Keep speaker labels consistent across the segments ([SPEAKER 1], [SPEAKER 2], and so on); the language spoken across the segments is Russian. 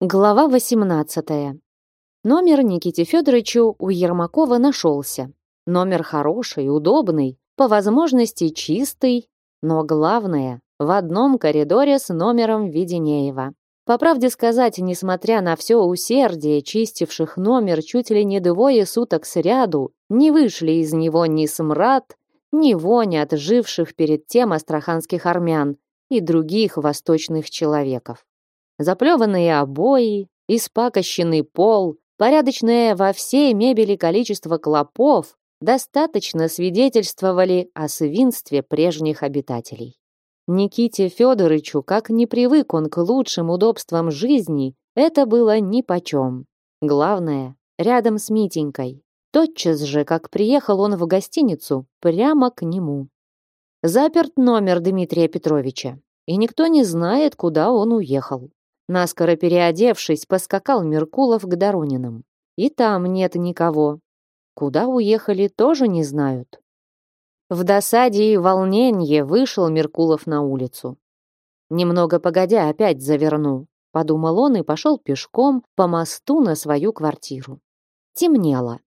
[SPEAKER 1] Глава 18. Номер Никите Федоровичу у Ермакова нашелся. Номер хороший, удобный, по возможности чистый, но главное, в одном коридоре с номером Веденеева. По правде сказать, несмотря на все усердие чистивших номер чуть ли не двое суток сряду, не вышли из него ни смрад, ни вонь от живших перед тем астраханских армян и других восточных человеков. Заплеванные обои, испакощенный пол, порядочное во всей мебели количество клопов достаточно свидетельствовали о свинстве прежних обитателей. Никите Федоровичу, как не привык он к лучшим удобствам жизни, это было нипочем. Главное, рядом с Митенькой. Тотчас же, как приехал он в гостиницу, прямо к нему. Заперт номер Дмитрия Петровича, и никто не знает, куда он уехал. Наскоро переодевшись, поскакал Меркулов к Дорониным. И там нет никого. Куда уехали, тоже не знают. В досаде и волненье вышел Меркулов на улицу. Немного погодя, опять заверну, подумал он и пошел пешком по мосту на свою квартиру. Темнело.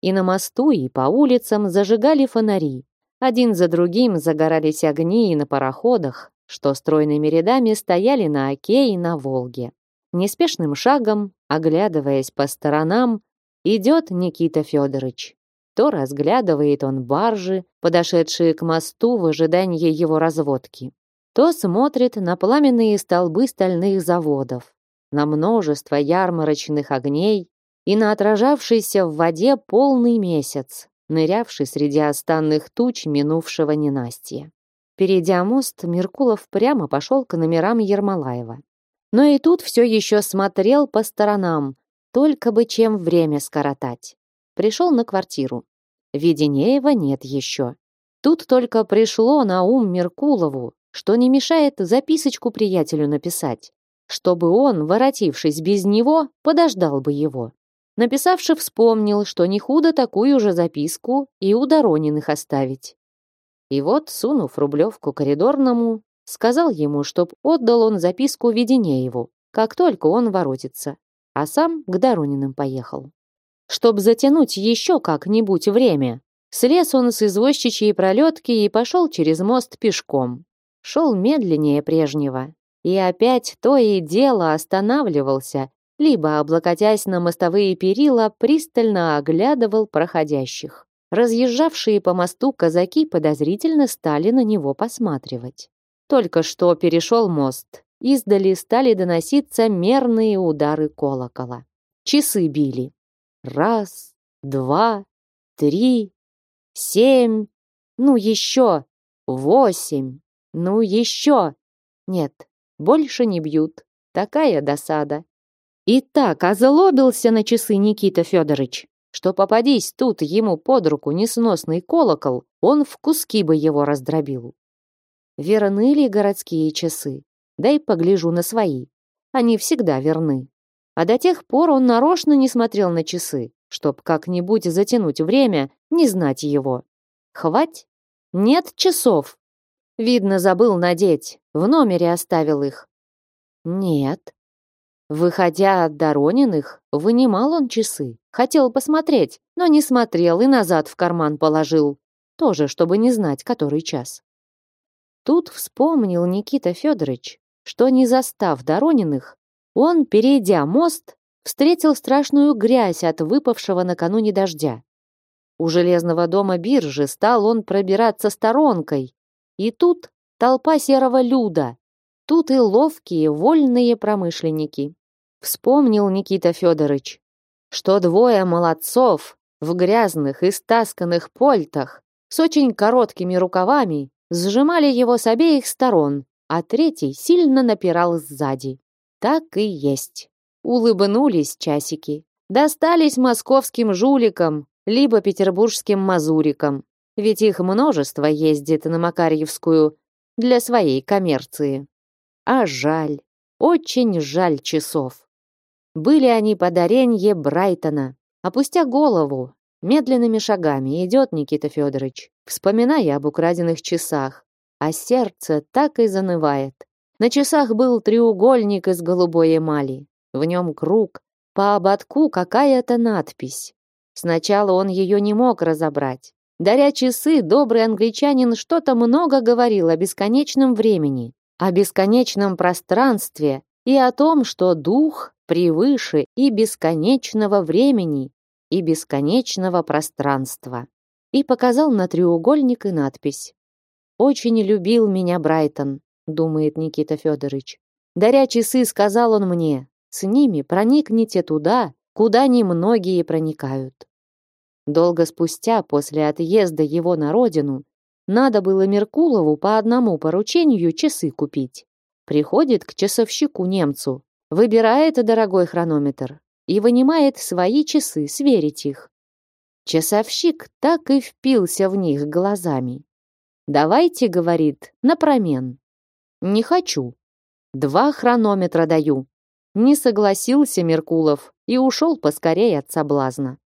[SPEAKER 1] И на мосту, и по улицам зажигали фонари. Один за другим загорались огни и на пароходах, что стройными рядами стояли на Оке и на Волге. Неспешным шагом, оглядываясь по сторонам, идет Никита Федорович. То разглядывает он баржи, подошедшие к мосту в ожидании его разводки, то смотрит на пламенные столбы стальных заводов, на множество ярмарочных огней и на отражавшийся в воде полный месяц, нырявший среди останных туч минувшего ненастья. Перейдя мост, Меркулов прямо пошел к номерам Ермолаева. Но и тут все еще смотрел по сторонам, только бы чем время скоротать. Пришел на квартиру. Веденеева нет еще. Тут только пришло на ум Меркулову, что не мешает записочку приятелю написать, чтобы он, воротившись без него, подождал бы его. Написавший вспомнил, что не худо такую же записку и у Дорониных оставить. И вот, сунув рублевку коридорному, сказал ему, чтоб отдал он записку Веденееву, как только он воротится, а сам к Дорониным поехал. Чтоб затянуть еще как-нибудь время, слез он с извозчичьей пролетки и пошел через мост пешком. Шел медленнее прежнего, и опять то и дело останавливался, либо, облокотясь на мостовые перила, пристально оглядывал проходящих. Разъезжавшие по мосту казаки подозрительно стали на него посматривать. Только что перешел мост. Издали стали доноситься мерные удары колокола. Часы били. Раз, два, три, семь, ну еще, восемь, ну еще. Нет, больше не бьют. Такая досада. И так озлобился на часы Никита Федорович, что попадись тут ему под руку несносный колокол, он в куски бы его раздробил. Верны ли городские часы? Дай погляжу на свои. Они всегда верны. А до тех пор он нарочно не смотрел на часы, чтоб как-нибудь затянуть время, не знать его. Хвать? Нет часов. Видно, забыл надеть, в номере оставил их. Нет, Выходя от Дорониных, вынимал он часы. Хотел посмотреть, но не смотрел и назад в карман положил. Тоже, чтобы не знать, который час. Тут вспомнил Никита Федорович, что не застав Дорониных, он, перейдя мост, встретил страшную грязь от выпавшего накануне дождя. У железного дома биржи стал он пробираться сторонкой, и тут толпа серого люда, тут и ловкие, вольные промышленники. Вспомнил Никита Федорович, что двое молодцов в грязных и стасканных польтах с очень короткими рукавами сжимали его с обеих сторон, а третий сильно напирал сзади. Так и есть. Улыбнулись часики. Достались московским жуликам, либо петербургским мазурикам. Ведь их множество ездит на Макарьевскую для своей коммерции. А жаль, очень жаль часов. Были они под оренье Брайтона. Опустя голову, медленными шагами идет Никита Федорович, вспоминая об украденных часах, а сердце так и занывает. На часах был треугольник из голубой эмали. В нем круг, по ободку какая-то надпись. Сначала он ее не мог разобрать. Даря часы, добрый англичанин что-то много говорил о бесконечном времени, о бесконечном пространстве и о том, что дух превыше и бесконечного времени, и бесконечного пространства. И показал на треугольник и надпись. «Очень любил меня Брайтон», — думает Никита Федорович. Даря часы, сказал он мне, с ними проникните туда, куда немногие проникают. Долго спустя, после отъезда его на родину, надо было Меркулову по одному поручению часы купить. Приходит к часовщику немцу, выбирает дорогой хронометр и вынимает свои часы, сверить их. Часовщик так и впился в них глазами. «Давайте, — говорит, — напромен». «Не хочу. Два хронометра даю». Не согласился Меркулов и ушел поскорее от соблазна.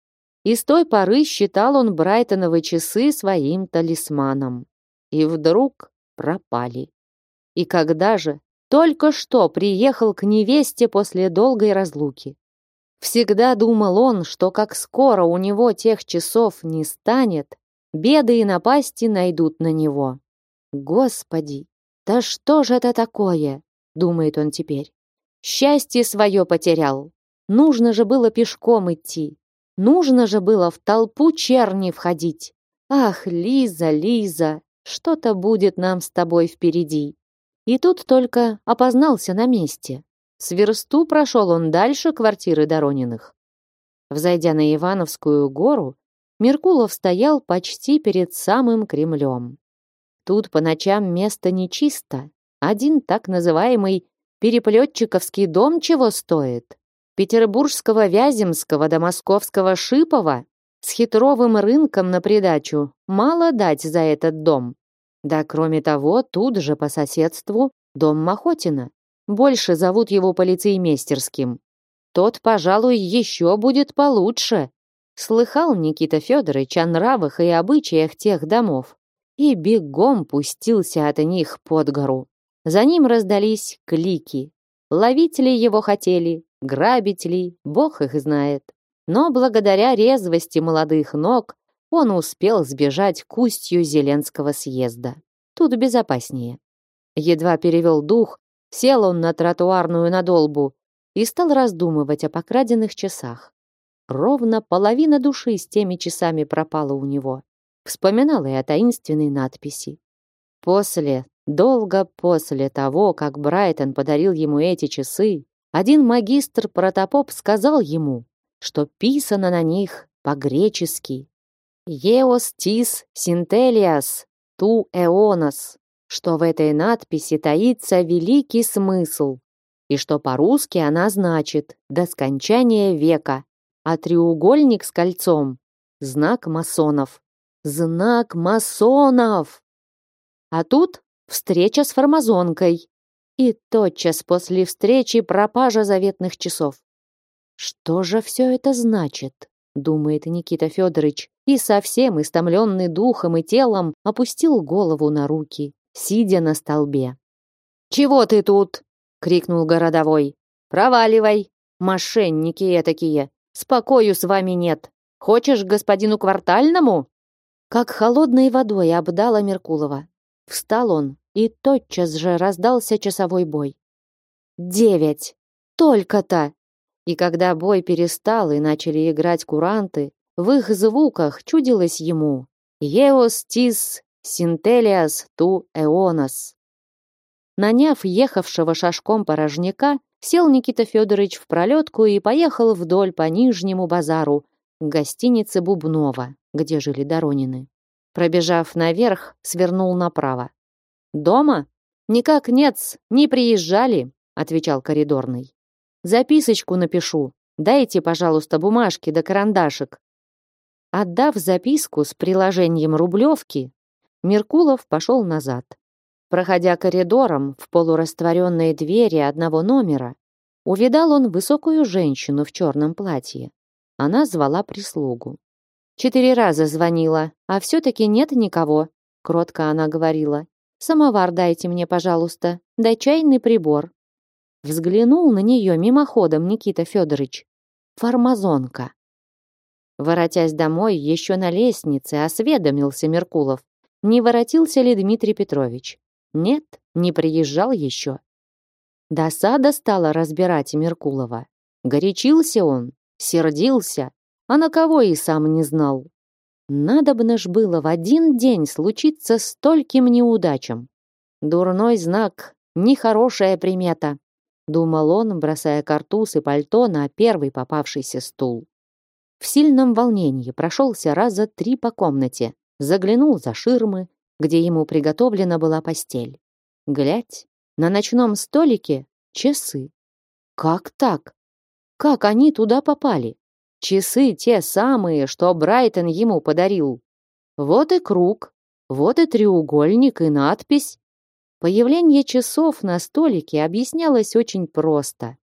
[SPEAKER 1] И с той поры считал он Брайтоновы часы своим талисманом. И вдруг пропали. И когда же? Только что приехал к невесте после долгой разлуки. Всегда думал он, что как скоро у него тех часов не станет, беды и напасти найдут на него. Господи, да что же это такое? Думает он теперь. Счастье свое потерял. Нужно же было пешком идти. Нужно же было в толпу черни входить. Ах, Лиза, Лиза, что-то будет нам с тобой впереди. И тут только опознался на месте. С версту прошел он дальше квартиры Дорониных. Взойдя на Ивановскую гору, Меркулов стоял почти перед самым Кремлем. Тут по ночам место нечисто. Один так называемый переплетчиковский дом чего стоит? петербургского Вяземского до московского Шипова с хитровым рынком на придачу мало дать за этот дом. Да кроме того, тут же по соседству дом Махотина. Больше зовут его полицеймейстерским. Тот, пожалуй, еще будет получше. Слыхал Никита Федорович о нравах и обычаях тех домов и бегом пустился от них под гору. За ним раздались клики. Ловители его хотели, грабить ли, бог их знает. Но благодаря резвости молодых ног он успел сбежать к устью Зеленского съезда. Тут безопаснее. Едва перевел дух, сел он на тротуарную надолбу и стал раздумывать о покраденных часах. Ровно половина души с теми часами пропала у него. Вспоминал и о таинственной надписи. После, долго после того, как Брайтон подарил ему эти часы, один магистр протопоп сказал ему, что писано на них по-гречески «Еос тис синтелиас ту эонос», что в этой надписи таится великий смысл, и что по-русски она значит «до скончания века», а треугольник с кольцом — знак масонов. Знак масонов! А тут встреча с формазонкой, и тотчас после встречи пропажа заветных часов. Что же все это значит? Думает Никита Федорович, и совсем истомленный духом и телом опустил голову на руки, сидя на столбе. «Чего ты тут?» — крикнул городовой. «Проваливай! Мошенники этакие! Спокою с вами нет! Хочешь господину квартальному?» Как холодной водой обдала Меркулова. Встал он, и тотчас же раздался часовой бой. Девять! Только-то! И когда бой перестал и начали играть куранты, в их звуках чудилось ему «Еос тис синтелиас ту эонос». Наняв ехавшего шашком порожняка, сел Никита Федорович в пролетку и поехал вдоль по Нижнему базару к гостинице Бубнова, где жили Доронины. Пробежав наверх, свернул направо. «Дома? Никак нет, не приезжали», — отвечал коридорный. «Записочку напишу. Дайте, пожалуйста, бумажки да карандашик». Отдав записку с приложением Рублевки, Меркулов пошел назад. Проходя коридором в полурастворенные двери одного номера, увидал он высокую женщину в черном платье. Она звала прислугу. Четыре раза звонила, а все-таки нет никого, кротко она говорила. Самовар дайте мне, пожалуйста, да чайный прибор. Взглянул на нее мимоходом Никита Федорович. Фармазонка. Воротясь домой, еще на лестнице осведомился Меркулов. Не воротился ли Дмитрий Петрович? Нет, не приезжал еще. Досада стала разбирать Меркулова. Горячился он, сердился, а на кого и сам не знал. Надобно ж было в один день случиться стольким неудачам. Дурной знак, нехорошая примета, думал он, бросая картуз и пальто на первый попавшийся стул. В сильном волнении прошелся раза три по комнате, заглянул за ширмы, где ему приготовлена была постель. Глядь, на ночном столике часы. Как так? Как они туда попали? Часы те самые, что Брайтон ему подарил. Вот и круг, вот и треугольник, и надпись. Появление часов на столике объяснялось очень просто.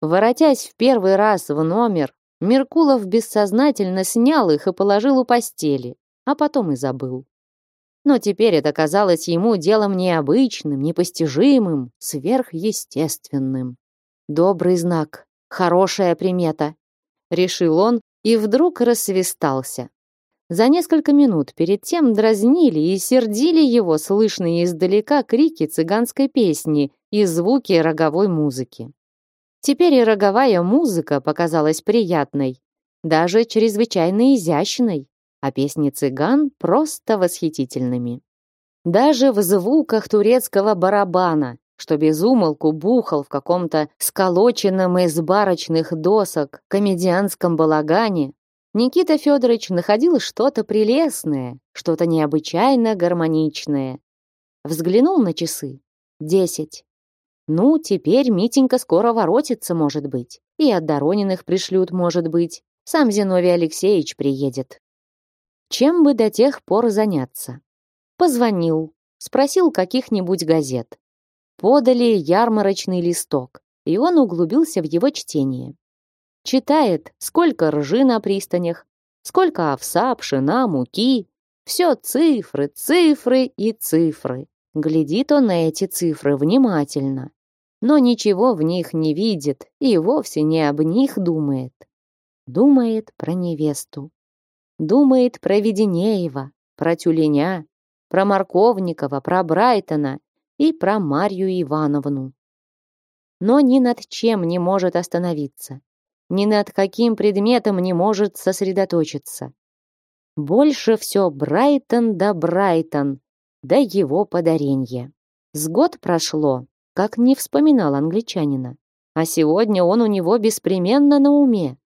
[SPEAKER 1] Воротясь в первый раз в номер, Меркулов бессознательно снял их и положил у постели, а потом и забыл. Но теперь это казалось ему делом необычным, непостижимым, сверхъестественным. Добрый знак, хорошая примета, решил он и вдруг рассвистался. За несколько минут перед тем дразнили и сердили его слышные издалека крики цыганской песни и звуки роговой музыки. Теперь и роговая музыка показалась приятной, даже чрезвычайно изящной, а песни цыган просто восхитительными. Даже в звуках турецкого барабана, что без умолку бухал в каком-то сколоченном из барочных досок комедианском балагане, Никита Федорович находил что-то прелестное, что-то необычайно гармоничное. Взглянул на часы. Десять. Ну, теперь Митенька скоро воротится, может быть. И от Дорониных пришлют, может быть. Сам Зиновий Алексеевич приедет. Чем бы до тех пор заняться? Позвонил, спросил каких-нибудь газет. Подали ярмарочный листок, и он углубился в его чтение. Читает, сколько ржи на пристанях, сколько овса, пшена, муки. Все цифры, цифры и цифры. Глядит он на эти цифры внимательно, но ничего в них не видит и вовсе не об них думает. Думает про невесту. Думает про Веденеева, про Тюленя, про Марковникова, про Брайтона и про Марью Ивановну. Но ни над чем не может остановиться ни над каким предметом не может сосредоточиться. Больше все Брайтон да Брайтон, да его подаренье. С год прошло, как не вспоминал англичанина. А сегодня он у него беспременно на уме.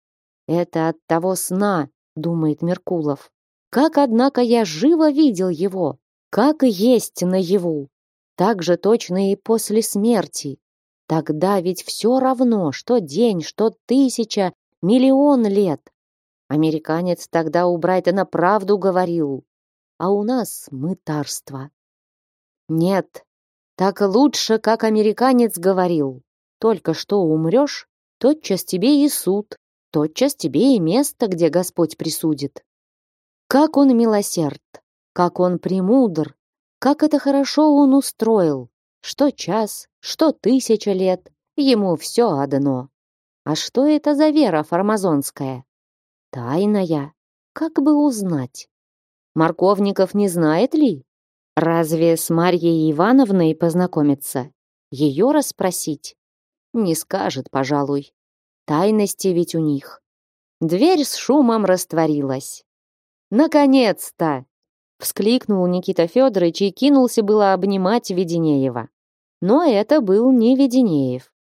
[SPEAKER 1] Это от того сна, думает Меркулов. Как, однако, я живо видел его, как и есть наяву. Так же точно и после смерти. Тогда ведь все равно, что день, что тысяча, миллион лет. Американец тогда у Брайтона правду говорил, а у нас мытарство. Нет, так лучше, как американец говорил. Только что умрешь, тотчас тебе и суд, тотчас тебе и место, где Господь присудит. Как он милосерд, как он премудр, как это хорошо он устроил, что час, что тысяча лет, ему все одно. А что это за вера фармазонская? Тайная. Как бы узнать? Марковников не знает ли? Разве с Марьей Ивановной познакомиться? Ее расспросить? Не скажет, пожалуй. Тайности ведь у них. Дверь с шумом растворилась. «Наконец-то!» — вскликнул Никита Федорович и кинулся было обнимать Веденеева. Но это был не Веденеев.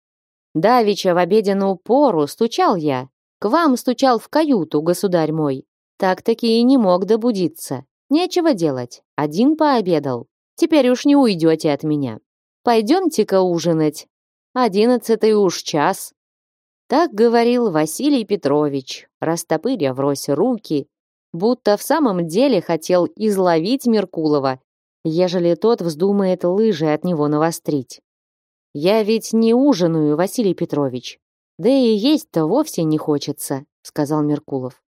[SPEAKER 1] Давича в обеденную пору стучал я. К вам стучал в каюту, государь мой. Так-таки и не мог добудиться. Нечего делать. Один пообедал. Теперь уж не уйдете от меня. Пойдемте-ка ужинать. Одиннадцатый уж час. Так говорил Василий Петрович, растопыря врозь руки, будто в самом деле хотел изловить Меркулова ежели тот вздумает лыжи от него навострить. «Я ведь не ужинаю, Василий Петрович. Да и есть-то вовсе не хочется», — сказал Меркулов.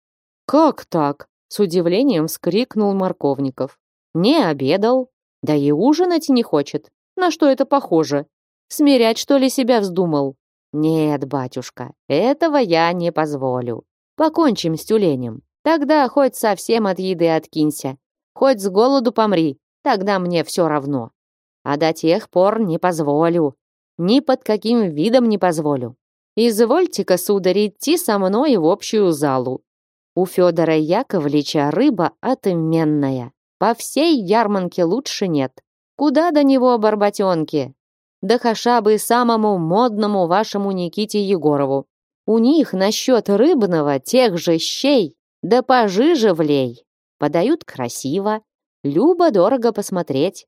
[SPEAKER 1] «Как так?» — с удивлением вскрикнул Марковников. «Не обедал, да и ужинать не хочет. На что это похоже?» Смирять, что ли, себя вздумал? Нет, батюшка, этого я не позволю. Покончим с тюленем. Тогда хоть совсем от еды откинься. Хоть с голоду помри, тогда мне все равно. А до тех пор не позволю. Ни под каким видом не позволю. Извольте-ка, сударь, идти со мной в общую залу. У Федора Яковлевича рыба отменная. По всей ярманке лучше нет. Куда до него барботенки? Да хаша бы самому модному вашему Никите Егорову. У них насчет рыбного тех же щей, да пожиже влей. Подают красиво, любо-дорого посмотреть.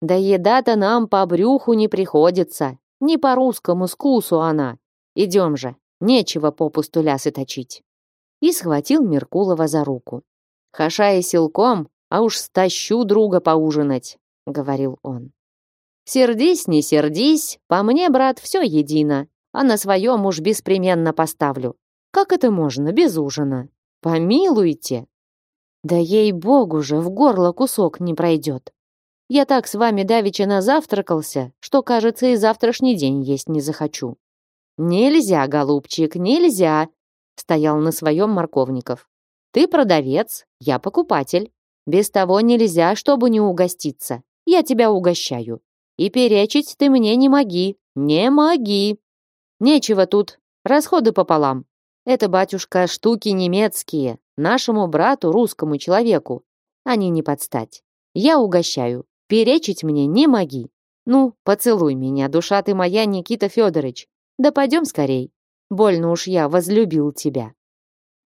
[SPEAKER 1] Да еда-то нам по брюху не приходится, не по русскому скусу она. Идем же, нечего попусту лясы точить. И схватил Меркулова за руку. Хаша и силком, а уж стащу друга поужинать, говорил он. Сердись, не сердись, по мне, брат, все едино, а на своем уж беспременно поставлю. Как это можно без ужина? Помилуйте. Да ей-богу же, в горло кусок не пройдет. Я так с вами давеча назавтракался, что, кажется, и завтрашний день есть не захочу. Нельзя, голубчик, нельзя, стоял на своем Марковников. Ты продавец, я покупатель. Без того нельзя, чтобы не угоститься. Я тебя угощаю. И перечить ты мне не моги, не моги. Нечего тут, расходы пополам. Это, батюшка, штуки немецкие, нашему брату, русскому человеку. Они не подстать. Я угощаю, перечить мне не моги. Ну, поцелуй меня, душа ты моя, Никита Федорович. Да пойдем скорей. Больно уж я возлюбил тебя.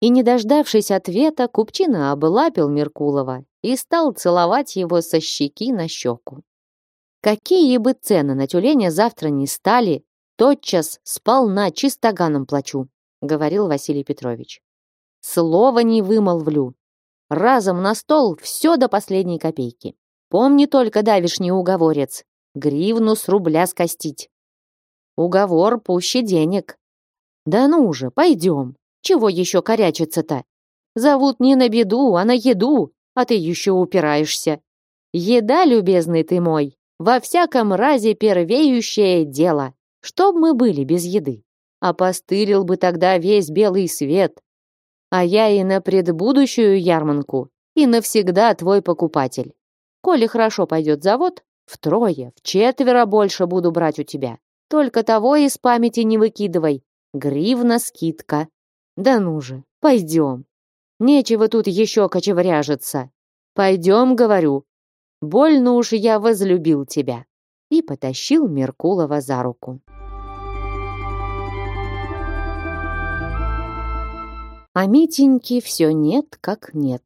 [SPEAKER 1] И не дождавшись ответа, Купчина облапил Меркулова и стал целовать его со щеки на щеку. Какие бы цены на тюленя завтра не стали, тотчас сполна чистоганом плачу, говорил Василий Петрович. Слова не вымолвлю. Разом на стол все до последней копейки. Помни только давишний уговорец. Гривну с рубля скостить. Уговор пуще денег. Да ну же, пойдем. Чего еще корячиться-то? Зовут не на беду, а на еду, а ты еще упираешься. Еда, любезный ты мой, во всяком разе первеющее дело. Чтоб мы были без еды. Опостылил бы тогда весь белый свет. А я и на предбудущую ярманку, и навсегда твой покупатель. Коли хорошо пойдет завод, втрое, в четверо больше буду брать у тебя. Только того из памяти не выкидывай. Гривна скидка. Да ну же, пойдем. Нечего тут еще кочевряжиться. Пойдем, говорю, Больно уж я возлюбил тебя!» И потащил Меркулова за руку. А Митеньки все нет, как нет.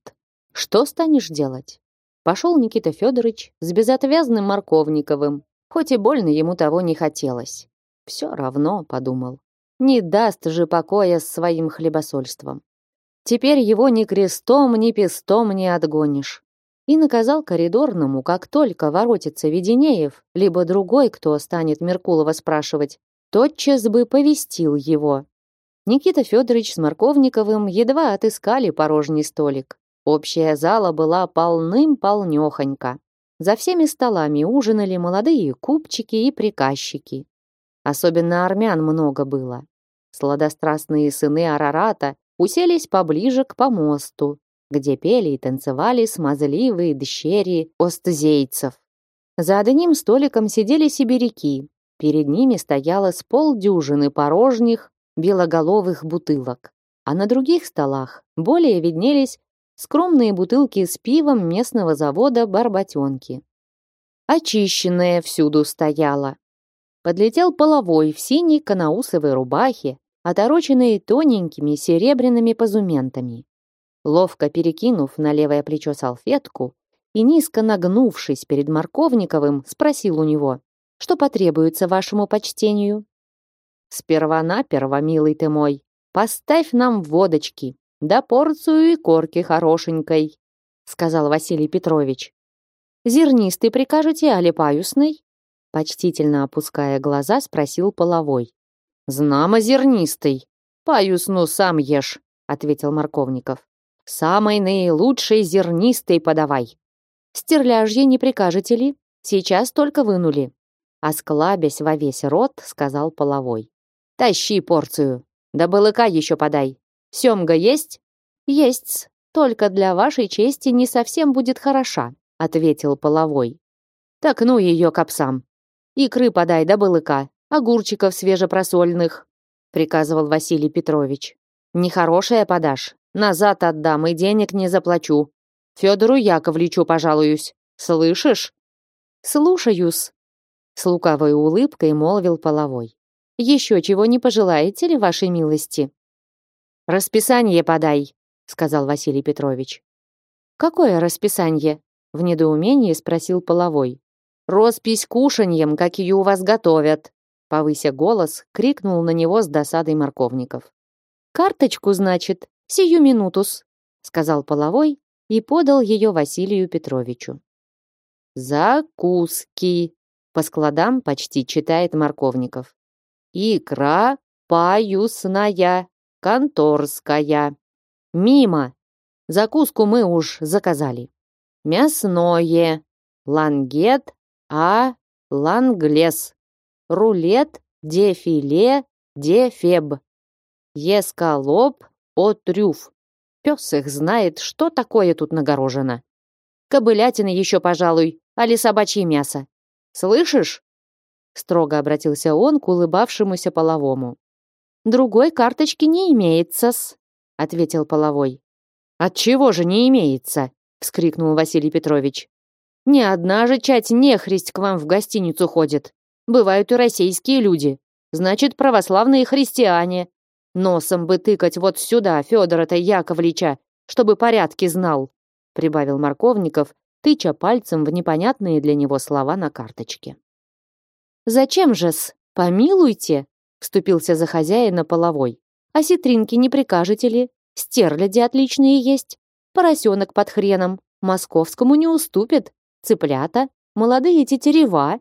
[SPEAKER 1] Что станешь делать? Пошел Никита Федорович с безотвязным Марковниковым, хоть и больно ему того не хотелось. Все равно, подумал, не даст же покоя с своим хлебосольством. Теперь его ни крестом, ни пестом не отгонишь и наказал коридорному, как только воротится Веденеев, либо другой, кто станет Меркулова спрашивать, тотчас бы повестил его. Никита Федорович с Марковниковым едва отыскали порожний столик. Общая зала была полным-полнёхонька. За всеми столами ужинали молодые купчики и приказчики. Особенно армян много было. Сладострастные сыны Арарата уселись поближе к помосту, где пели и танцевали смазливые дщери остзейцев. За одним столиком сидели сибиряки. Перед ними стояло с полдюжины порожних белоголовых бутылок. А на других столах более виднелись скромные бутылки с пивом местного завода «Барботенки». Очищенная всюду стояла. Подлетел половой в синей канаусовой рубахе, отороченной тоненькими серебряными позументами ловко перекинув на левое плечо салфетку и низко нагнувшись перед Марковниковым, спросил у него, что потребуется вашему почтению. «Сперва-наперво, милый ты мой, поставь нам водочки, да порцию и корки хорошенькой», сказал Василий Петрович. «Зернистый прикажете, али паюсный?» Почтительно опуская глаза, спросил половой. «Знамо зернистый. Паюсну сам ешь», ответил Марковников. Самой наилучшей зернистой подавай. Стерляжье не прикажете ли? Сейчас только вынули. Осклабясь во весь рот, сказал половой. Тащи порцию. Да балыка еще подай. Семга есть? Есть, только для вашей чести не совсем будет хороша, ответил половой. Так ну ее к псам. Икры подай да балыка, огурчиков свежепросольных, приказывал Василий Петрович. Нехорошее подашь, назад отдам и денег не заплачу. Федору Яковлевичу пожалуюсь. Слышишь? Слушаюсь. С лукавой улыбкой молвил половой. Еще чего не пожелаете ли, вашей милости? Расписание подай, сказал Василий Петрович. Какое расписание? В недоумении спросил половой. Роспись кушаньем, какие у вас готовят, повыся голос, крикнул на него с досадой Марковников. Карточку, значит, сию минутус, сказал половой и подал ее Василию Петровичу. Закуски, по складам почти читает Марковников. Икра паюсная, конторская. Мимо. Закуску мы уж заказали. Мясное. Лангет, а ланглес. Рулет, дефиле, дефеб. Ескалоп, отрюф. Пес их знает, что такое тут нагорожено. Кобылятина еще, пожалуй, али собачье мясо. Слышишь? Строго обратился он к улыбавшемуся половому. Другой карточки не имеется-с, ответил половой. От чего же не имеется? вскрикнул Василий Петрович. Ни одна же чать нехристь к вам в гостиницу ходит. Бывают и российские люди. Значит, православные христиане. Носом бы тыкать вот сюда Федора-то Яковлевича, чтобы порядки знал, прибавил Марковников, тыча пальцем в непонятные для него слова на карточке. «Зачем же-с? Помилуйте!» — вступился за хозяина половой. «А ситринки не прикажете ли? Стерляди отличные есть. Поросенок под хреном. Московскому не уступит. Цыплята, молодые тетерева.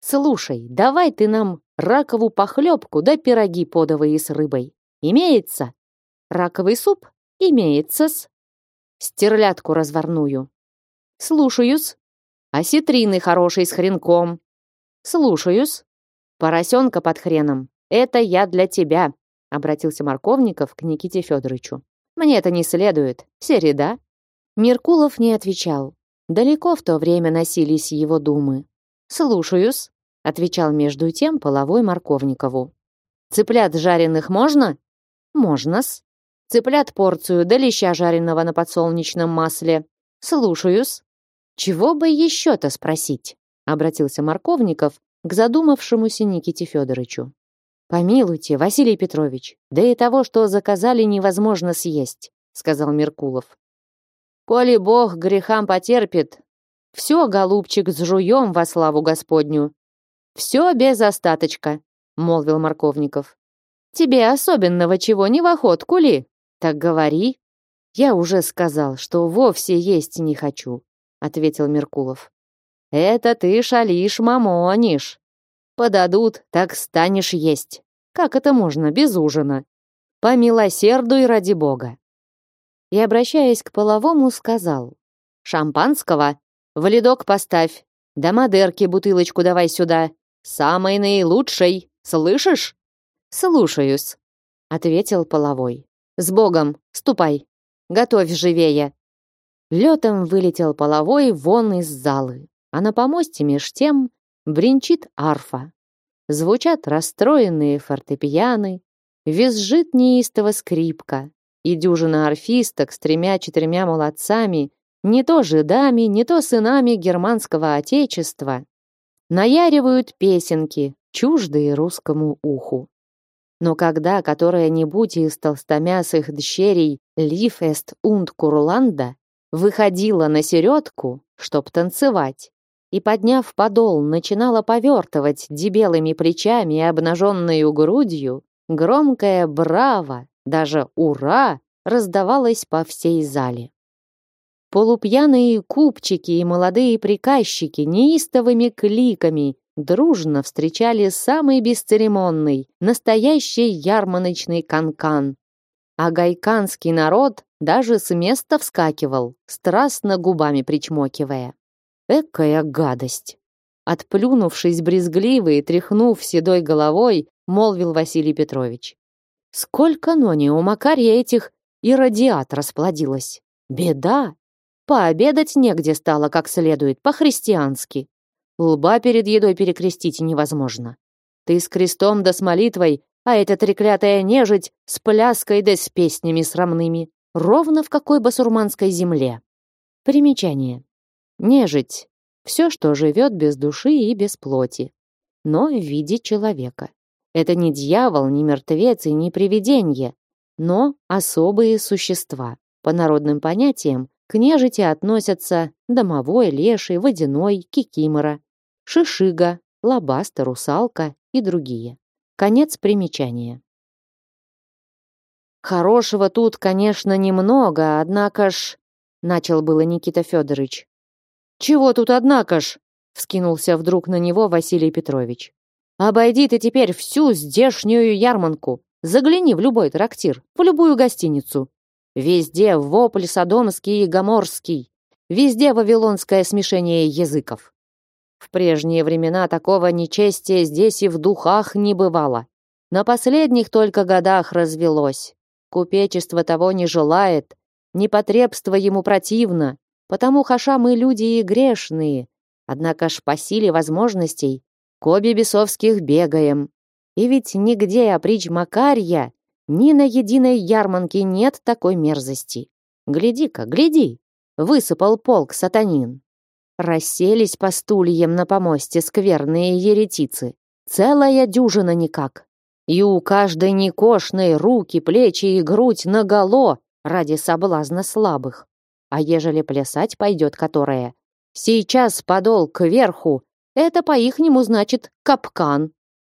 [SPEAKER 1] Слушай, давай ты нам ракову похлебку да пироги подовые с рыбой. Имеется? Раковый суп? Имеется-с. Стерлядку разворную. Слушаюсь. Осетрины хорошие с хренком. Слушаюсь. Поросенка под хреном. Это я для тебя, обратился Марковников к Никите Федоровичу. Мне это не следует. Середа. Меркулов не отвечал. Далеко в то время носились его думы. «Слушаюсь», — отвечал между тем половой Марковникову. «Цыплят жареных можно?» Можно-с. Цыплят порцию да леща жареного на подсолнечном масле. Слушаюсь. Чего бы еще-то спросить? Обратился Марковников к задумавшемуся Никите Федоровичу. Помилуйте, Василий Петрович, да и того, что заказали, невозможно съесть, сказал Меркулов. Коли Бог грехам потерпит, все, голубчик, с жуем во славу Господню. Все без остаточка, молвил Марковников. Тебе особенного чего не в охотку ли? Так говори. Я уже сказал, что вовсе есть не хочу, ответил Меркулов. Это ты шалишь, мамонишь. Подадут, так станешь есть. Как это можно без ужина? Помилосердуй ради бога. И, обращаясь к половому, сказал. Шампанского в ледок поставь. Да модерки бутылочку давай сюда. Самой наилучшей. Слышишь? «Слушаюсь», — ответил половой. «С Богом! Ступай! Готовь живее!» Летом вылетел половой вон из залы, а на помосте меж тем бренчит арфа. Звучат расстроенные фортепианы, визжит неистово скрипка, и дюжина арфисток с тремя-четырьмя молодцами, не то жидами, не то сынами германского отечества, наяривают песенки, чуждые русскому уху. Но когда которая-нибудь из толстомясых дщерей Лифест und Курланда выходила на середку, чтоб танцевать, и, подняв подол, начинала повертывать дебелыми плечами и обнаженной грудью, громкое «Браво!», даже «Ура!» раздавалось по всей зале. Полупьяные купчики и молодые приказчики неистовыми кликами дружно встречали самый бесцеремонный, настоящий ярмарочный канкан. А гайканский народ даже с места вскакивал, страстно губами причмокивая. Экая гадость! Отплюнувшись брезгливо и тряхнув седой головой, молвил Василий Петрович. Сколько нони у Макария этих и радиат расплодилось. Беда! Пообедать негде стало как следует, по-христиански. Лба перед едой перекрестить невозможно. Ты с крестом да с молитвой, а эта треклятая нежить с пляской да с песнями срамными. Ровно в какой басурманской земле. Примечание. Нежить. Все, что живет без души и без плоти, но в виде человека. Это не дьявол, не мертвец и не привиденье, но особые существа. По народным понятиям, к нежити относятся домовой, леший, водяной, кикимора, шишига, лобаста, русалка и другие. Конец примечания. Хорошего тут, конечно, немного, однако ж... Начал было Никита Федорович. Чего тут однако ж? Вскинулся вдруг на него Василий Петрович. Обойди ты теперь всю здешнюю ярманку. Загляни в любой трактир, в любую гостиницу. Везде вопль содомский и гоморский. Везде вавилонское смешение языков. В прежние времена такого нечестия здесь и в духах не бывало. На последних только годах развелось. Купечество того не желает, непотребство ему противно, потому хаша мы люди и грешные. Однако ж по силе возможностей к обе бесовских бегаем. И ведь нигде опричь Макарья, ни на единой ярманке нет такой мерзости. Гляди-ка, гляди, высыпал полк сатанин. Расселись по стульям на помосте скверные еретицы. Целая дюжина никак. И у каждой некошной руки, плечи и грудь наголо ради соблазна слабых. А ежели плясать пойдет которая, сейчас подол кверху, это по-ихнему значит капкан.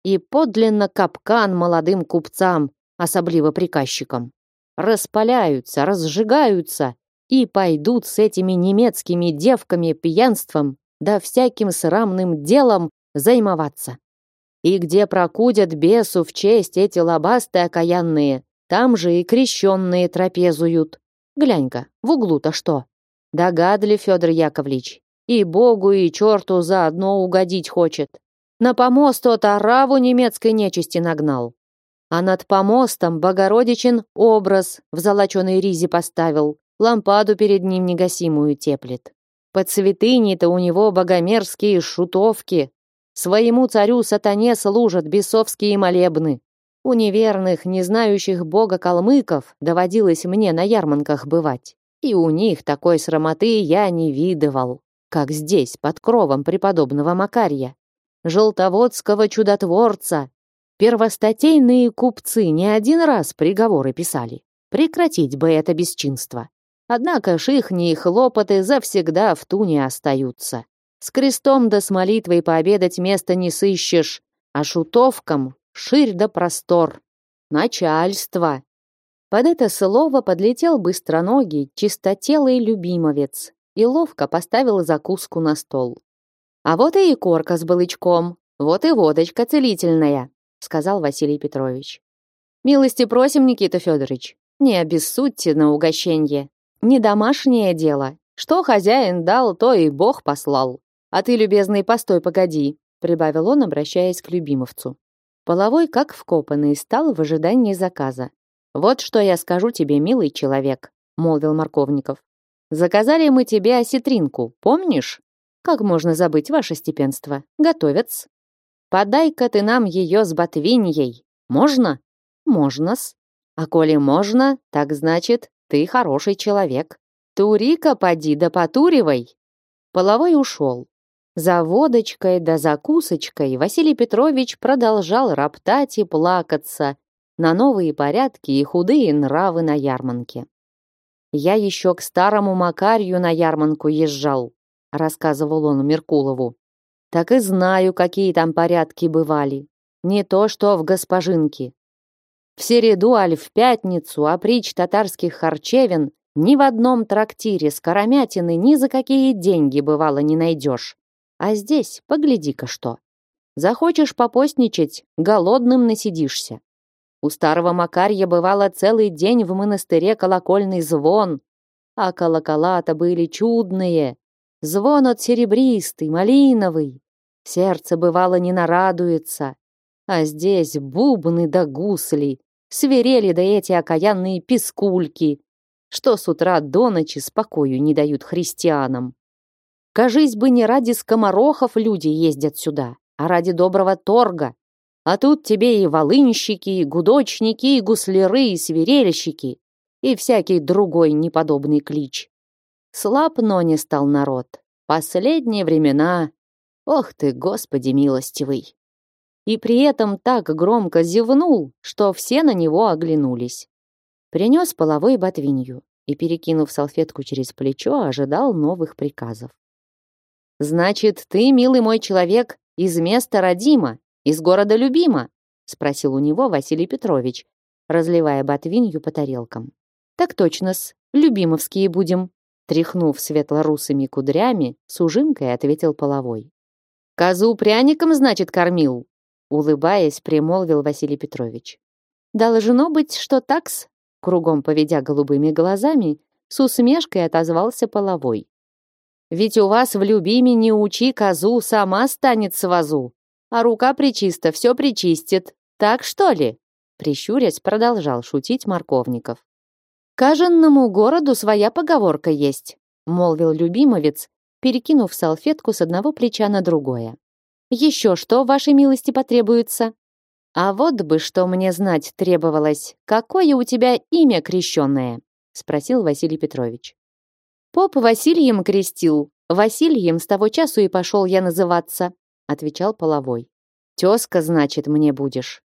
[SPEAKER 1] И подлинно капкан молодым купцам, особливо приказчикам. Распаляются, разжигаются и пойдут с этими немецкими девками пьянством да всяким срамным делом займоваться. И где прокудят бесу в честь эти лобастые окаянные, там же и крещенные трапезуют. Глянь-ка, в углу-то что? Догадлив, Федор Яковлевич, и богу, и черту заодно угодить хочет. На помост тот ораву немецкой нечисти нагнал. А над помостом Богородичин образ в золоченой ризе поставил, лампаду перед ним негасимую теплит. Под святыней-то у него богомерзкие шутовки. Своему царю сатане служат бесовские молебны. У неверных, не знающих бога калмыков доводилось мне на ярмарках бывать. И у них такой срамоты я не видывал как здесь, под кровом преподобного Макария, желтоводского чудотворца. Первостатейные купцы не один раз приговоры писали. Прекратить бы это бесчинство. Однако ж ихние хлопоты завсегда в туне остаются. С крестом да с молитвой пообедать места не сыщешь, а шутовкам ширь да простор. Начальство. Под это слово подлетел быстроногий, чистотелый любимовец, и ловко поставил закуску на стол. «А вот и икорка с балычком, вот и водочка целительная», сказал Василий Петрович. «Милости просим, Никита Федорович, не обессудьте на угощенье. Не домашнее дело. Что хозяин дал, то и Бог послал. А ты, любезный, постой, погоди», прибавил он, обращаясь к любимовцу. Половой, как вкопанный, стал в ожидании заказа. «Вот что я скажу тебе, милый человек», — молвил Марковников. Заказали мы тебе осетринку, помнишь? Как можно забыть ваше степенство? Готовец. Подай-ка ты нам ее с ботвиньей. Можно? Можно-с. А коли можно, так значит, ты хороший человек. Турика поди да потуривай. Половой ушел. За водочкой да закусочкой Василий Петрович продолжал роптать и плакаться на новые порядки и худые нравы на ярмарке. Я еще к старому Макарью на ярманку езжал, рассказывал он Меркулову. Так и знаю, какие там порядки бывали. Не то, что в Госпожинке. В середу, аль в пятницу, а притч татарских харчевин ни в одном трактире с карамятины ни за какие деньги бывало не найдешь. А здесь, погляди-ка что. Захочешь попостничать, голодным насидишься. У старого Макарья бывало целый день в монастыре колокольный звон, а колокола-то были чудные. Звон от серебристый, малиновый. Сердце бывало не нарадуется. А здесь бубны да гусли, свирели да эти окаянные пескульки, что с утра до ночи спокою не дают христианам. Кажись бы, не ради скоморохов люди ездят сюда, а ради доброго торга. А тут тебе и волынщики, и гудочники, и гусляры, и свирельщики, и всякий другой неподобный клич. Слаб, но не стал народ. Последние времена. Ох ты, Господи милостивый! И при этом так громко зевнул, что все на него оглянулись. Принес половой ботвинью и, перекинув салфетку через плечо, ожидал новых приказов. «Значит, ты, милый мой человек, из места родима, из города любима?» спросил у него Василий Петрович, разливая ботвинью по тарелкам. «Так точно-с, любимовские будем», тряхнув светло-русыми кудрями, с ужинкой ответил половой. «Козу пряником, значит, кормил?» улыбаясь, примолвил Василий Петрович. «Должно быть, что такс?» Кругом поведя голубыми глазами, с усмешкой отозвался половой. Ведь у вас в любиме не учи козу, сама станет свазу. А рука причиста, все причистит. Так что ли?» Прищурясь, продолжал шутить Марковников. «Каженному городу своя поговорка есть», молвил любимовец, перекинув салфетку с одного плеча на другое. «Еще что, вашей милости, потребуется?» «А вот бы что мне знать требовалось, какое у тебя имя крещенное?» спросил Василий Петрович. Поп Васильем крестил. Васильем с того часу и пошел я называться, отвечал половой. Тезка, значит, мне будешь.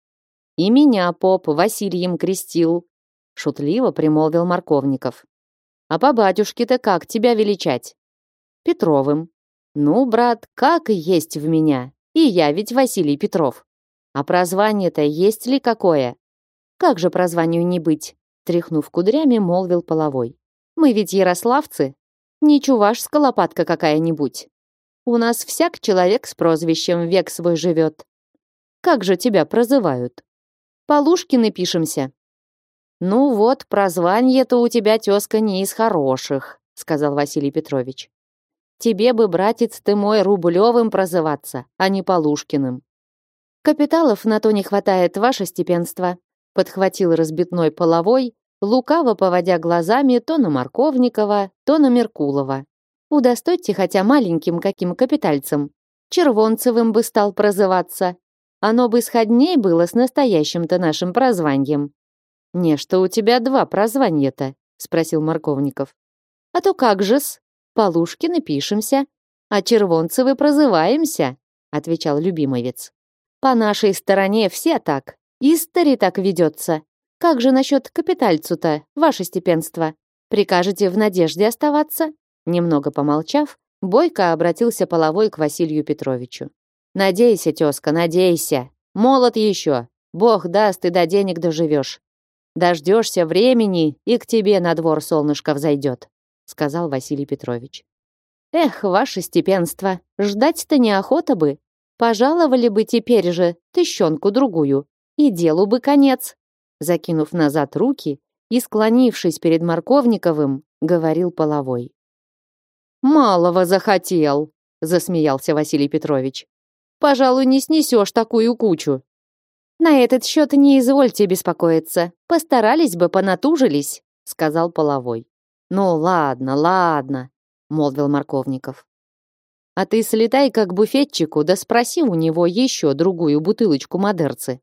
[SPEAKER 1] И меня поп Васильем крестил, шутливо примолвил Марковников. А по батюшке-то как тебя величать? Петровым. Ну, брат, как и есть в меня. И я ведь Василий Петров. А прозвание-то есть ли какое? Как же прозванию не быть? Тряхнув кудрями, молвил половой. Мы ведь ярославцы, не чувашская лопатка какая-нибудь. У нас всяк человек с прозвищем век свой живет. Как же тебя прозывают? Полушкины пишемся. Ну вот, прозвание-то у тебя, тезка, не из хороших, сказал Василий Петрович. Тебе бы, братец ты мой, Рублевым прозываться, а не Полушкиным. Капиталов на то не хватает, ваше степенство, подхватил разбитной половой лукаво поводя глазами то на Марковникова, то на Меркулова. Удостойте хотя маленьким каким капитальцем. Червонцевым бы стал прозываться. Оно бы сходней было с настоящим-то нашим прозванием. «Не, что у тебя два прозвания-то?» — спросил Марковников. «А то как же-с? Полушкины пишемся, а Червонцевы прозываемся», — отвечал любимовец. «По нашей стороне все так. Истори так ведется. Как же насчет капитальцу-то, ваше степенство? Прикажете в надежде оставаться?» Немного помолчав, Бойко обратился половой к Василию Петровичу. «Надейся, тезка, надейся. Молод еще. Бог даст, и до денег доживешь. Дождешься времени, и к тебе на двор солнышко взойдет», сказал Василий Петрович. «Эх, ваше степенство, ждать-то неохота бы. Пожаловали бы теперь же тыщенку другую, и делу бы конец» закинув назад руки и склонившись перед Марковниковым, говорил половой. «Малого захотел», — засмеялся Василий Петрович. «Пожалуй, не снесешь такую кучу». «На этот счет не извольте беспокоиться. Постарались бы, понатужились», — сказал половой. «Ну ладно, ладно», — молвил Марковников. «А ты слетай-ка к буфетчику, да спроси у него еще другую бутылочку модерцы.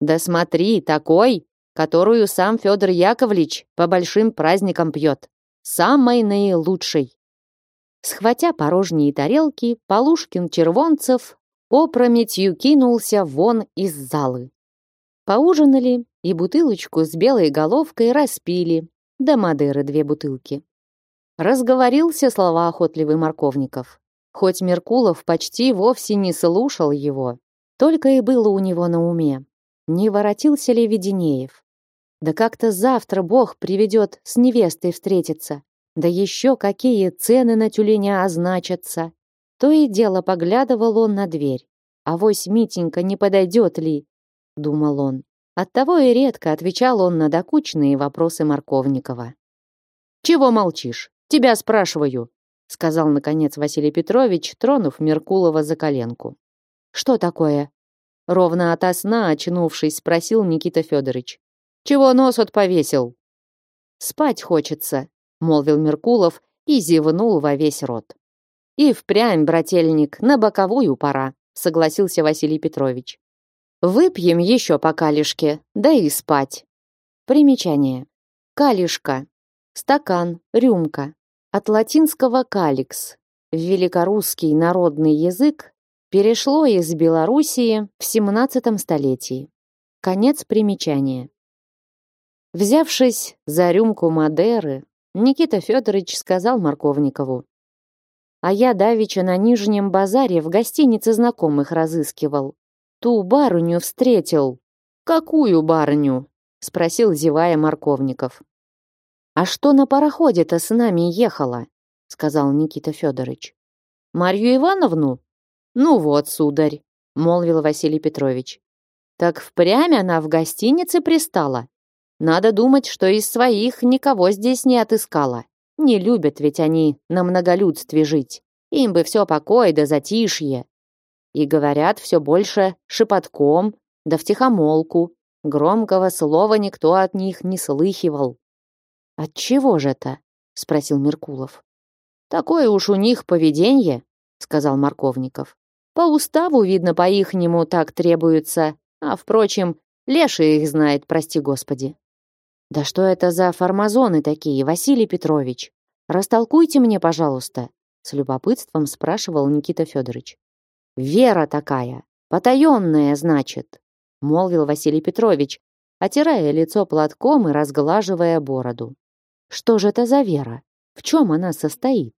[SPEAKER 1] Да смотри, такой, которую сам Федор Яковлевич по большим праздникам пьет. Самой наилучшей. Схватя порожние тарелки, Полушкин-Червонцев опрометью кинулся вон из залы. Поужинали и бутылочку с белой головкой распили, да Мадеры две бутылки. Разговорился слова охотливый Марковников. Хоть Меркулов почти вовсе не слушал его, только и было у него на уме. Не воротился ли Веденеев? Да как-то завтра Бог приведет с невестой встретиться. Да еще какие цены на тюленя означатся. То и дело поглядывал он на дверь. А вось Митенька не подойдет ли? Думал он. Оттого и редко отвечал он на докучные вопросы Марковникова. «Чего молчишь? Тебя спрашиваю», сказал наконец Василий Петрович, тронув Меркулова за коленку. Что такое? Ровно ото сна, очнувшись, спросил Никита Федорович. Чего нос от повесил? Спать хочется, молвил Меркулов и зевнул во весь рот. И впрямь, брательник, на боковую пора, согласился Василий Петрович. Выпьем еще по калишке, да и спать. Примечание. Калишка. Стакан, рюмка. От латинского каликс. В великорусский народный язык перешло из Белоруссии в XVII столетии. Конец примечания. Взявшись за рюмку Мадеры, Никита Федорович сказал Марковникову. «А я давеча на Нижнем базаре в гостинице знакомых разыскивал. Ту барыню встретил». «Какую барыню?» — спросил, зевая Марковников. «А что на пароходе-то с нами ехала?» — сказал Никита Федорович. «Марью Ивановну?» «Ну вот, сударь», — молвил Василий Петрович. «Так впрямь она в гостинице пристала?» Надо думать, что из своих никого здесь не отыскала. Не любят ведь они на многолюдстве жить. Им бы все покой да затишье. И говорят все больше шепотком, да втихомолку. Громкого слова никто от них не слыхивал. От чего же это? спросил Меркулов. Такое уж у них поведение, сказал Марковников. По уставу, видно, по-ихнему так требуется, а, впрочем, леший их знает, прости господи. Да что это за формазоны такие, Василий Петрович? Растолкуйте мне, пожалуйста, с любопытством спрашивал Никита Федорович. Вера такая, потаенная, значит, молвил Василий Петрович, отирая лицо платком и разглаживая бороду. Что же это за вера? В чем она состоит?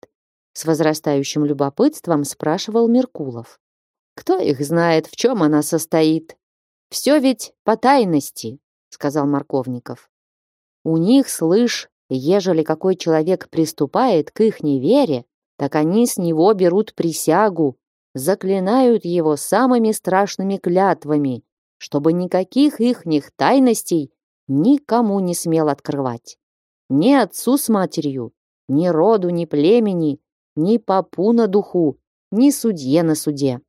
[SPEAKER 1] С возрастающим любопытством спрашивал Меркулов. Кто их знает, в чем она состоит? Все ведь по тайности, сказал Марковников. У них, слышь, ежели какой человек приступает к их невере, так они с него берут присягу, заклинают его самыми страшными клятвами, чтобы никаких ихних тайностей никому не смел открывать. Ни отцу с матерью, ни роду, ни племени, ни попу на духу, ни судье на суде.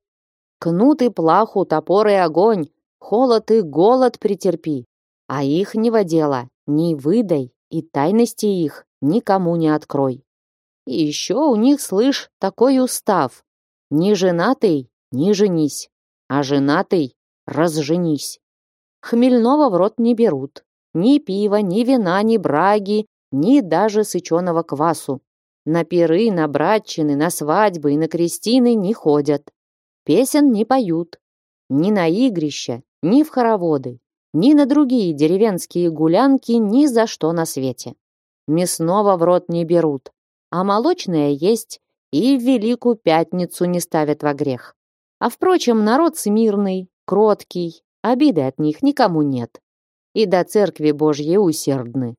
[SPEAKER 1] Кнут и плаху, топор и огонь, холод и голод претерпи, а их не дело не выдай, и тайности их никому не открой. И еще у них, слышь, такой устав. Не женатый — не женись, а женатый — разженись. Хмельного в рот не берут. Ни пива, ни вина, ни браги, ни даже сыченого квасу. На пиры, на братчины, на свадьбы и на крестины не ходят. Песен не поют. Ни на игрища, ни в хороводы, ни на другие деревенские гулянки ни за что на свете. Мясного в рот не берут, а молочное есть и в Великую Пятницу не ставят во грех. А впрочем, народ смирный, кроткий, обиды от них никому нет. И до церкви Божьей усердны.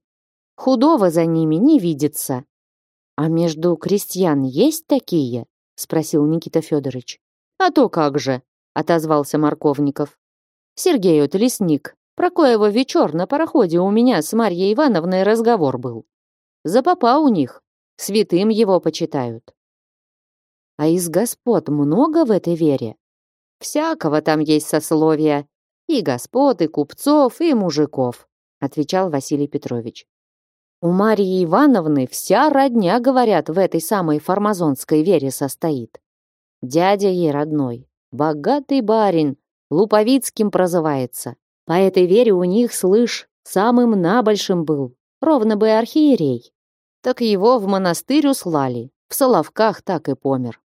[SPEAKER 1] Худого за ними не видится. А между крестьян есть такие? спросил Никита Федорович. А то как же, отозвался Марковников. Сергей вот лесник про коего вечер на пароходе у меня с Марьей Ивановной разговор был. За попа у них. Святым его почитают. А из господ много в этой вере? Всякого там есть сословия. И господ, и купцов, и мужиков, отвечал Василий Петрович. У Марьи Ивановны вся родня, говорят, в этой самой фармазонской вере состоит. Дядя ей родной, богатый барин, Луповицким прозывается. По этой вере у них, слышь, самым набольшим был, ровно бы архиерей. Так его в монастырь услали, в Соловках так и помер.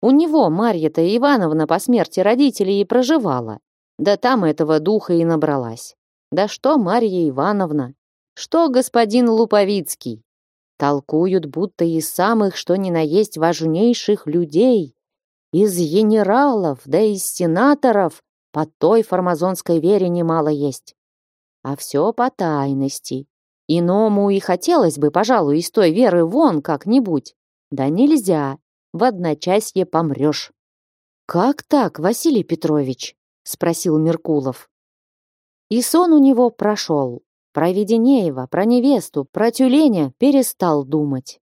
[SPEAKER 1] У него Марья-то Ивановна по смерти родителей и проживала. Да там этого духа и набралась. Да что Марья Ивановна? Что господин Луповицкий? Толкуют, будто из самых, что ни на есть, важнейших людей. Из генералов, да из сенаторов по той формазонской вере немало есть. А все по тайности. Иному и хотелось бы, пожалуй, из той веры вон как-нибудь. Да нельзя, в одночасье помрешь. «Как так, Василий Петрович?» — спросил Меркулов. И сон у него прошел. Про Веденеева, про невесту, про тюленя перестал думать.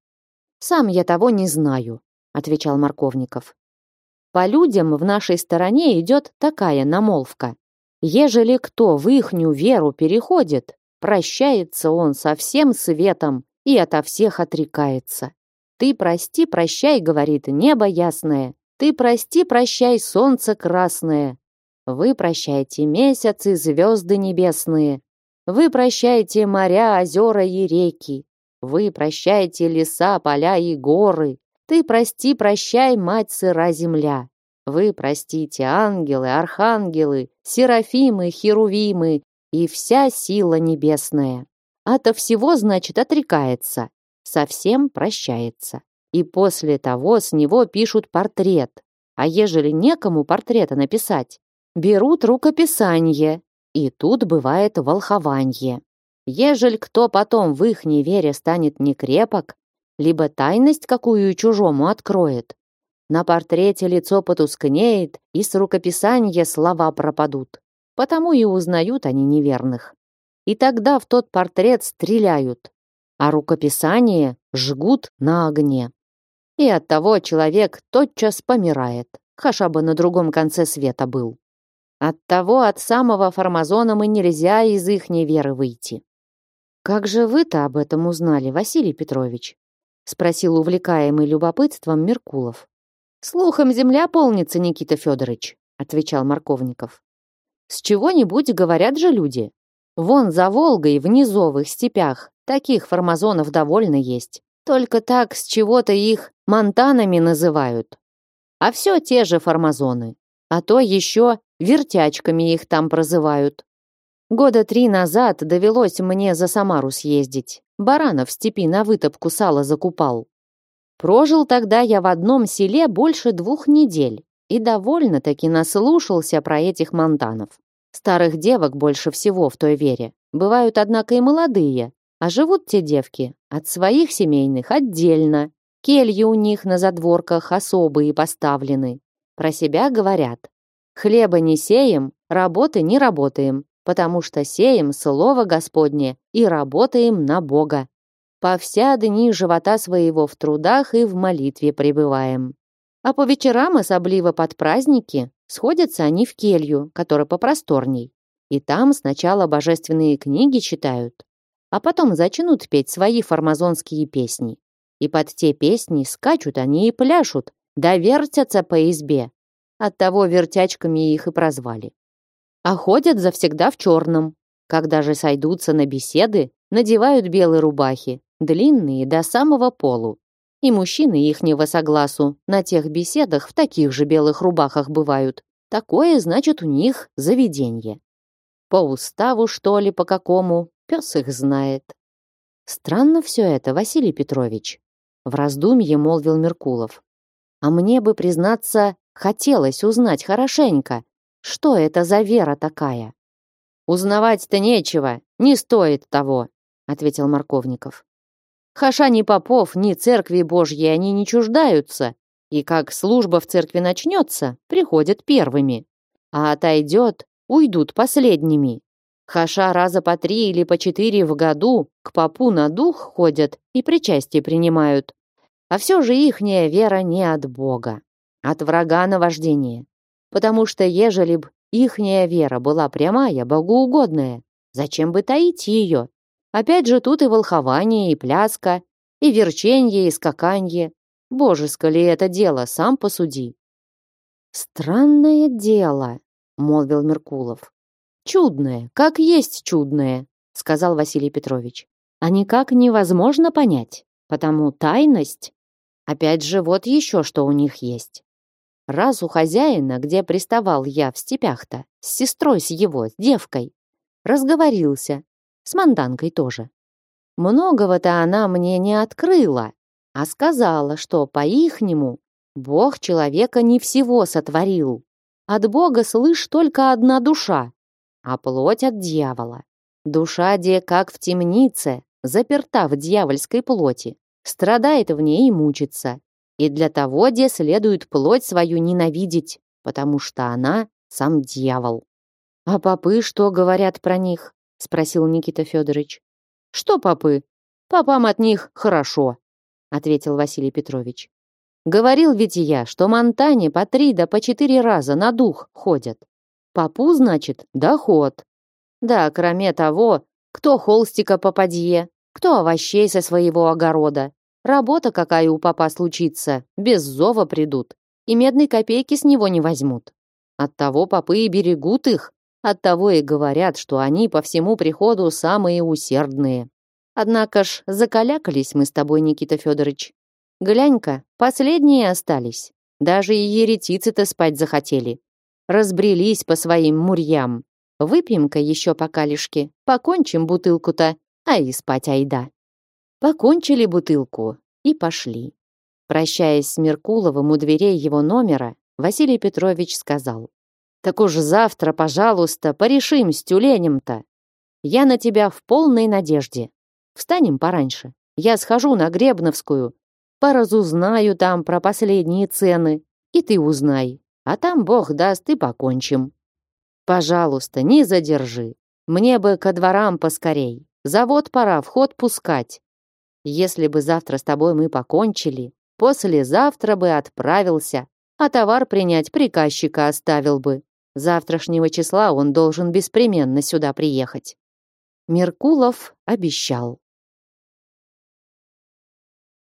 [SPEAKER 1] «Сам я того не знаю», — отвечал Марковников. По людям в нашей стороне идет такая намолвка. Ежели кто в ихню веру переходит, прощается он со всем светом и ото всех отрекается. Ты прости, прощай, говорит небо ясное. Ты прости, прощай, солнце красное. Вы прощайте месяцы, звезды небесные. Вы прощайте моря, озера и реки. Вы прощайте леса, поля и горы. Ты прости, прощай, мать сыра земля. Вы простите ангелы, архангелы, серафимы, херувимы и вся сила небесная. Ото всего, значит, отрекается, совсем прощается. И после того с него пишут портрет. А ежели некому портрета написать, берут рукописание, и тут бывает волхованье. Ежель кто потом в их невере станет некрепок, либо тайность какую чужому откроет, на портрете лицо потускнеет, и с рукописания слова пропадут. Потому и узнают они неверных. И тогда в тот портрет стреляют, а рукописание жгут на огне. И оттого человек тотчас помирает, хаша бы на другом конце света был. Оттого от самого Формазона и нельзя из их неверы выйти. «Как же вы-то об этом узнали, Василий Петрович?» Спросил увлекаемый любопытством Меркулов. «Слухом земля полнится, Никита Федорович», отвечал Марковников. «С чего-нибудь говорят же люди. Вон за Волгой в низовых степях таких формазонов довольно есть. Только так с чего-то их монтанами называют. А все те же формазоны. А то еще вертячками их там прозывают. Года три назад довелось мне за Самару съездить. Баранов в степи на вытопку сала закупал. Прожил тогда я в одном селе больше двух недель и довольно-таки наслушался про этих монтанов. Старых девок больше всего в той вере. Бывают, однако, и молодые, а живут те девки от своих семейных отдельно. Кельи у них на задворках особые поставлены. Про себя говорят. Хлеба не сеем, работы не работаем, потому что сеем слово Господне и работаем на Бога. По вся дни живота своего в трудах и в молитве пребываем. А по вечерам, особливо под праздники, сходятся они в келью, которая попросторней. И там сначала божественные книги читают, а потом зачнут петь свои формазонские песни. И под те песни скачут они и пляшут, да вертятся по избе, Оттого вертячками их и прозвали. А ходят завсегда в черном. Когда же сойдутся на беседы, надевают белые рубахи, длинные до самого полу. И мужчины ихнего согласу на тех беседах в таких же белых рубахах бывают. Такое, значит, у них заведение. По уставу, что ли, по какому, пес их знает. Странно все это, Василий Петрович. В раздумье молвил Меркулов. А мне бы, признаться, Хотелось узнать хорошенько, что это за вера такая. «Узнавать-то нечего, не стоит того», — ответил Марковников. «Хаша ни попов, ни церкви Божьей они не чуждаются, и как служба в церкви начнется, приходят первыми, а отойдет, уйдут последними. Хаша раза по три или по четыре в году к попу на дух ходят и причастие принимают, а все же ихняя вера не от Бога. От врага наваждение. Потому что ежели б ихняя вера была прямая, богоугодная, зачем бы таить ее? Опять же тут и волхование, и пляска, и верченье, и скаканье. Божеско ли это дело, сам посуди. Странное дело, молвил Меркулов. Чудное, как есть чудное, сказал Василий Петрович. А никак невозможно понять, потому тайность. Опять же, вот еще что у них есть. Раз у хозяина, где приставал я в степях-то, с сестрой с его, с девкой, разговорился, с манданкой тоже. Многого-то она мне не открыла, а сказала, что по-ихнему Бог человека не всего сотворил. От Бога, слышь, только одна душа, а плоть от дьявола. Душа, де как в темнице, заперта в дьявольской плоти, страдает в ней и мучится, и для того, где следует плоть свою ненавидеть, потому что она сам дьявол. А попы что говорят про них? спросил Никита Федорович. Что попы? Попам от них хорошо, ответил Василий Петрович. Говорил ведь я, что Монтане по три да по четыре раза на дух ходят. Попу, значит, доход. Да, кроме того, кто холстика попадье, кто овощей со своего огорода. Работа какая у папа случится, без зова придут, и медной копейки с него не возьмут. Оттого попы и берегут их, оттого и говорят, что они по всему приходу самые усердные. Однако ж закалякались мы с тобой, Никита Федорович. Глянь-ка, последние остались. Даже и еретицы-то спать захотели. Разбрелись по своим мурьям. Выпьем-ка еще по калишке, покончим бутылку-то, а и спать айда. Покончили бутылку и пошли. Прощаясь с Меркуловым у дверей его номера, Василий Петрович сказал, «Так уж завтра, пожалуйста, порешим с тюленем-то. Я на тебя в полной надежде. Встанем пораньше. Я схожу на Гребновскую, поразузнаю там про последние цены, и ты узнай. А там Бог даст и покончим. Пожалуйста, не задержи. Мне бы ко дворам поскорей. Завод пора в ход пускать. Если бы завтра с тобой мы покончили, послезавтра бы отправился, а товар принять приказчика оставил бы. Завтрашнего числа он должен беспременно сюда приехать. Меркулов обещал.